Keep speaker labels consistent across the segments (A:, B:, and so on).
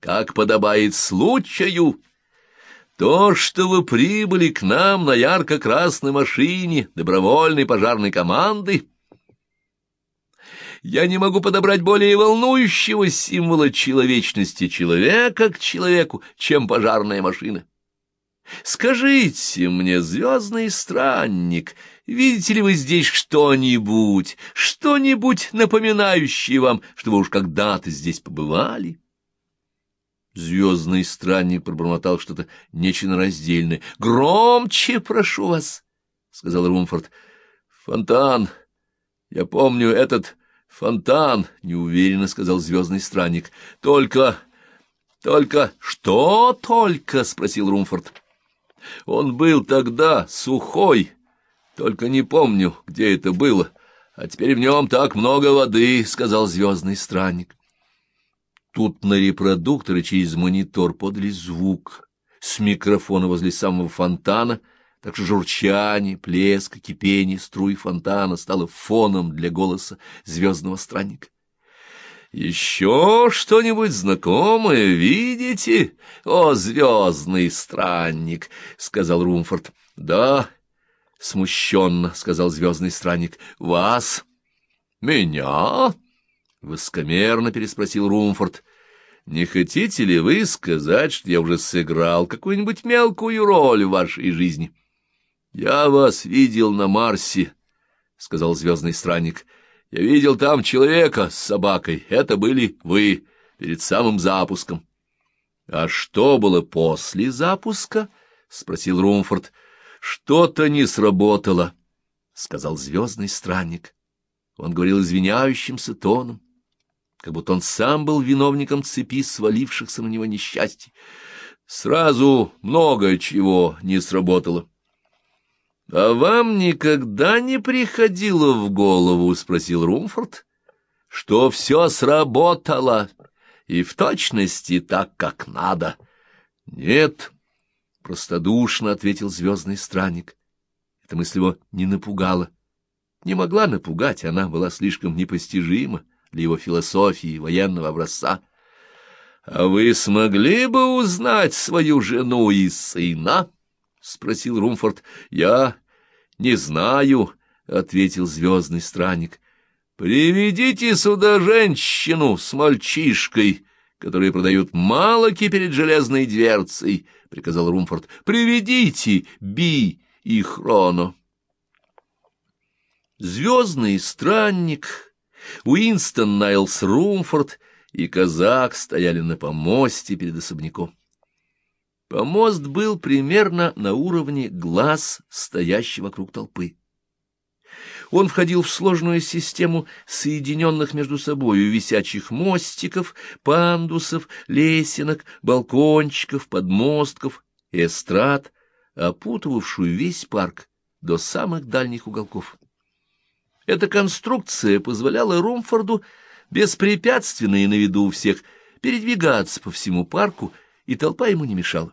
A: как подобает случаю. То, что вы прибыли к нам на ярко-красной машине добровольной пожарной команды, я не могу подобрать более волнующего символа человечности человека к человеку, чем пожарная машина. Скажите мне, звездный странник, видите ли вы здесь что-нибудь, что-нибудь напоминающее вам, что вы уж когда-то здесь побывали? Звездный странник пробормотал что-то нечленораздельное. — Громче, прошу вас, — сказал Румфорд. — Фонтан. Я помню этот фонтан, — неуверенно сказал звездный странник. — Только... только... — Что только? — спросил Румфорд. — Он был тогда сухой, только не помню, где это было. А теперь в нем так много воды, — сказал звездный странник. Тут на репродукторы через монитор подали звук с микрофона возле самого фонтана, так что журчание, плеск, кипение струй фонтана стало фоном для голоса звездного странника. «Еще что-нибудь знакомое видите, о, звездный странник?» — сказал Румфорд. «Да, смущенно», — сказал звездный странник. «Вас?» «Меня?» — воскомерно переспросил Румфорд. Не хотите ли вы сказать, что я уже сыграл какую-нибудь мелкую роль в вашей жизни? — Я вас видел на Марсе, — сказал звездный странник. — Я видел там человека с собакой. Это были вы перед самым запуском. — А что было после запуска? — спросил Румфорд. — Что-то не сработало, — сказал звездный странник. Он говорил извиняющимся тоном как будто он сам был виновником цепи свалившихся на него несчастий. Сразу много чего не сработало. — А вам никогда не приходило в голову, — спросил Румфорд, — что все сработало, и в точности так, как надо? — Нет, — простодушно ответил звездный странник. Эта мысль его не напугала. Не могла напугать, она была слишком непостижима для его философии военного образца. — А вы смогли бы узнать свою жену и сына? — спросил Румфорд. — Я не знаю, — ответил звездный странник. — Приведите сюда женщину с мальчишкой, которые продают малоки перед железной дверцей, — приказал Румфорд. — Приведите Би и Хроно. Звездный странник Уинстон Найлс Румфорд и казак стояли на помосте перед особняком. Помост был примерно на уровне глаз, стоящей вокруг толпы. Он входил в сложную систему соединенных между собою висячих мостиков, пандусов, лесенок, балкончиков, подмостков эстрад, опутывавшую весь парк до самых дальних уголков. Эта конструкция позволяла Румфорду беспрепятственно и на виду у всех передвигаться по всему парку, и толпа ему не мешала.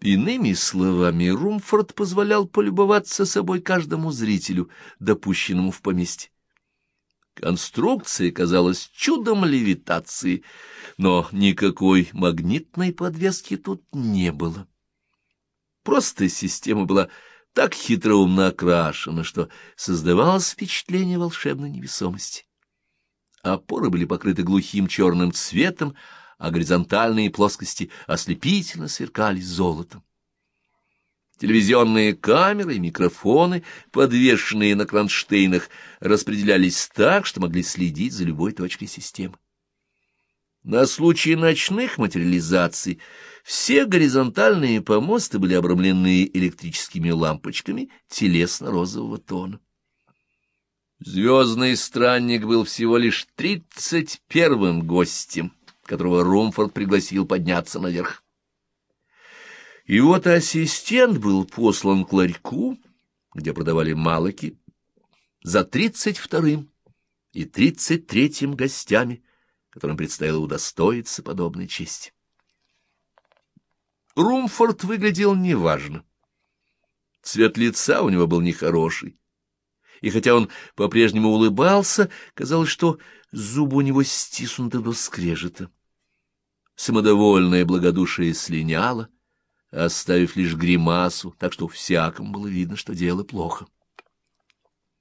A: Иными словами, Румфорд позволял полюбоваться собой каждому зрителю, допущенному в поместье. Конструкция казалась чудом левитации, но никакой магнитной подвески тут не было. Просто система была так хитроумно окрашена, что создавалось впечатление волшебной невесомости. Опоры были покрыты глухим черным цветом, а горизонтальные плоскости ослепительно сверкали золотом. Телевизионные камеры и микрофоны, подвешенные на кронштейнах, распределялись так, что могли следить за любой точкой системы. На случай ночных материализаций все горизонтальные помосты были обрамлены электрическими лампочками телесно-розового тона. Звездный странник был всего лишь тридцать первым гостем, которого Румфорд пригласил подняться наверх. И вот ассистент был послан к ларьку, где продавали малоки, за тридцать вторым и тридцать третьим гостями, которым предстояло удостоиться подобной чести. Румфорд выглядел неважно. Цвет лица у него был нехороший. И хотя он по-прежнему улыбался, казалось, что зубы у него стиснуты до скрежета. самодовольное благодушие слиняло, оставив лишь гримасу, так что всякому было видно, что дело плохо.